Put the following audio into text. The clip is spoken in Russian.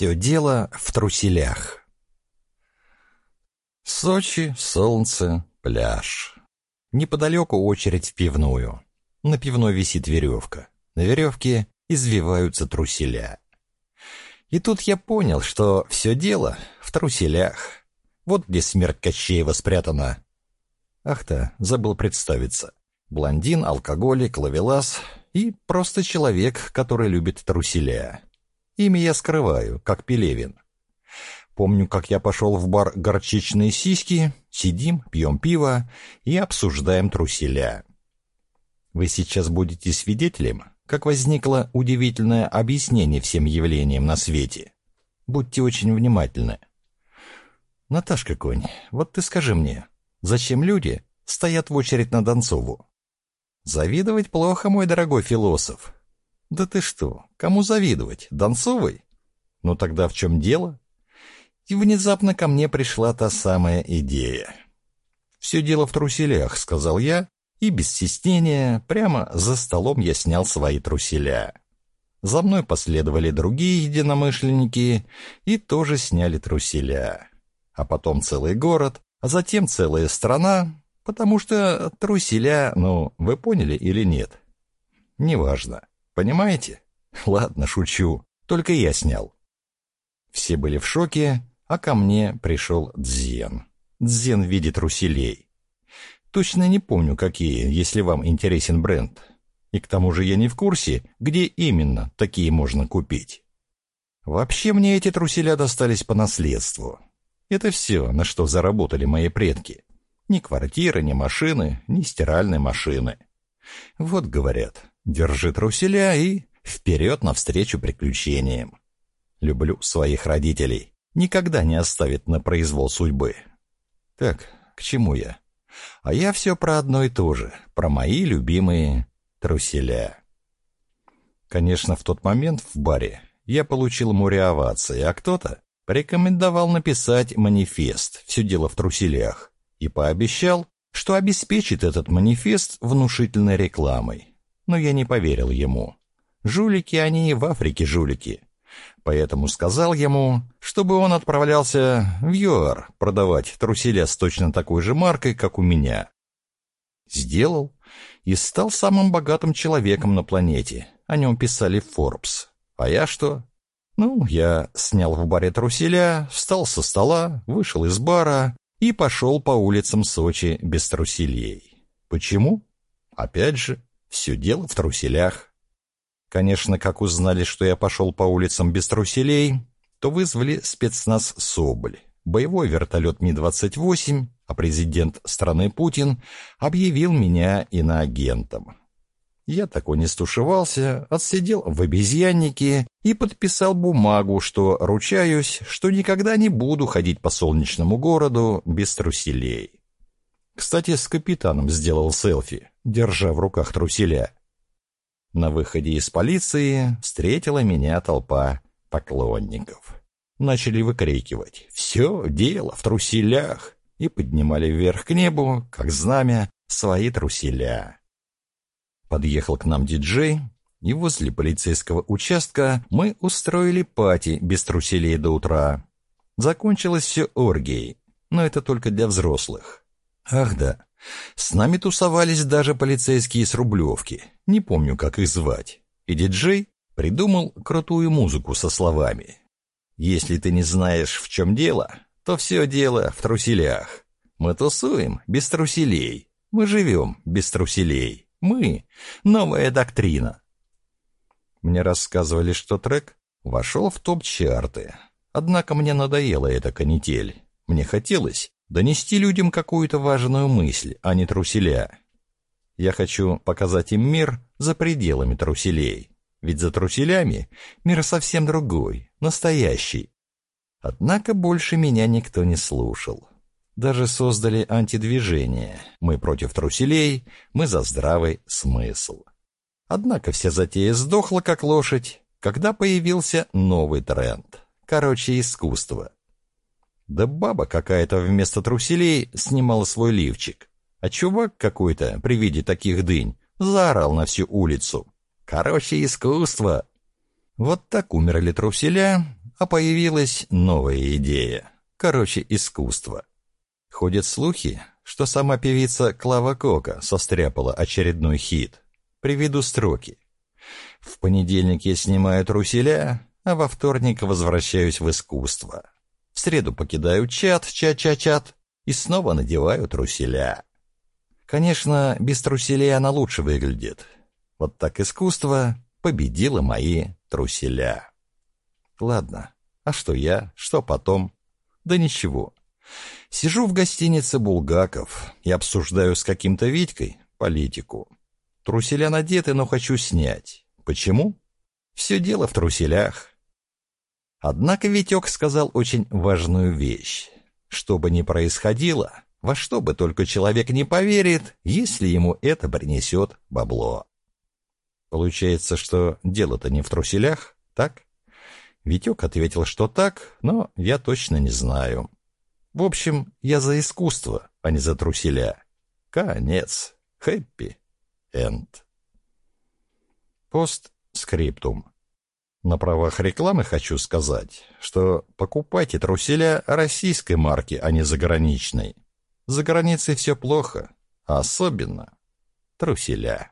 Все дело в труселях. Сочи, солнце, пляж. Неподалеку очередь в пивную. На пивной висит веревка. На веревке извиваются труселя. И тут я понял, что все дело в труселях. Вот где смерть Кощеева спрятана. Ах да, забыл представиться. Блондин, алкоголик, ловелас и просто человек, который любит труселя. Имя я скрываю, как Пелевин. Помню, как я пошел в бар «Горчичные сиськи», сидим, пьем пиво и обсуждаем труселя. Вы сейчас будете свидетелем, как возникло удивительное объяснение всем явлениям на свете. Будьте очень внимательны. Наташка Конь, вот ты скажи мне, зачем люди стоят в очередь на Донцову? Завидовать плохо, мой дорогой философ. Да ты что, кому завидовать, Донцовой? Ну тогда в чем дело? И внезапно ко мне пришла та самая идея. «Все дело в труселях», — сказал я, и без стеснения прямо за столом я снял свои труселя. За мной последовали другие единомышленники и тоже сняли труселя а потом целый город, а затем целая страна, потому что труселя, ну, вы поняли или нет? Неважно. Понимаете? Ладно, шучу. Только я снял. Все были в шоке, а ко мне пришел Дзен. Дзен в виде труселей. Точно не помню, какие, если вам интересен бренд. И к тому же я не в курсе, где именно такие можно купить. Вообще мне эти труселя достались по наследству. Это все, на что заработали мои предки. Ни квартиры, ни машины, ни стиральной машины. Вот, говорят, держи труселя и вперед навстречу приключениям. Люблю своих родителей. Никогда не оставит на произвол судьбы. Так, к чему я? А я все про одно и то же, про мои любимые труселя. Конечно, в тот момент в баре я получил море оваций, а кто-то Рекомендовал написать манифест «Все дело в труселях» и пообещал, что обеспечит этот манифест внушительной рекламой. Но я не поверил ему. Жулики они в Африке жулики. Поэтому сказал ему, чтобы он отправлялся в ЮАР продавать труселя с точно такой же маркой, как у меня. Сделал и стал самым богатым человеком на планете. О нем писали Forbes. А я что? Ну, я снял в баре труселя, встал со стола, вышел из бара и пошел по улицам Сочи без труселей. Почему? Опять же, все дело в труселях. Конечно, как узнали, что я пошел по улицам без труселей, то вызвали спецназ «Соболь», боевой вертолет Ми-28, а президент страны Путин объявил меня иноагентом. Я такой не стушевался, отсидел в обезьяннике и подписал бумагу, что ручаюсь, что никогда не буду ходить по солнечному городу без труселей. Кстати, с капитаном сделал селфи, держа в руках труселя. На выходе из полиции встретила меня толпа поклонников. Начали выкрикивать «Все дело в труселях!» и поднимали вверх к небу, как знамя, свои труселя. Подъехал к нам диджей, и возле полицейского участка мы устроили пати без труселей до утра. Закончилось все оргией, но это только для взрослых. Ах да, с нами тусовались даже полицейские с Рублевки, не помню, как их звать. И диджей придумал крутую музыку со словами. «Если ты не знаешь, в чем дело, то все дело в труселях. Мы тусуем без труселей, мы живем без труселей». Мы — новая доктрина. Мне рассказывали, что трек вошел в топ-чарты. Однако мне надоела эта канитель. Мне хотелось донести людям какую-то важную мысль, а не труселя. Я хочу показать им мир за пределами труселей. Ведь за труселями мир совсем другой, настоящий. Однако больше меня никто не слушал. Даже создали антидвижение. Мы против труселей, мы за здравый смысл. Однако вся затея сдохла, как лошадь, когда появился новый тренд. Короче, искусство. Да баба какая-то вместо труселей снимала свой лифчик. А чувак какой-то при виде таких дынь заорал на всю улицу. Короче, искусство. Вот так умерли труселя, а появилась новая идея. Короче, искусство. Ходят слухи, что сама певица Клава Кока состряпала очередной хит. Приведу строки. В понедельник я снимаю труселя, а во вторник возвращаюсь в искусство. Среду покидаю чат, чат-чат-чат, и снова надеваю труселя. Конечно, без труселей она лучше выглядит. Вот так искусство победило мои труселя. Ладно, а что я, что потом? Да ничего. Сижу в гостинице «Булгаков» и обсуждаю с каким-то Витькой политику. Труселя надеты, но хочу снять. Почему? Все дело в труселях. Однако Витек сказал очень важную вещь. Что бы ни происходило, во что бы только человек не поверит, если ему это принесет бабло. Получается, что дело-то не в труселях, так? Витек ответил, что так, но я точно не знаю. В общем, я за искусство, а не за труселя. Конец. Хэппи. Энд. Постскриптум. На правах рекламы хочу сказать, что покупайте труселя российской марки, а не заграничной. За границей все плохо, а особенно труселя.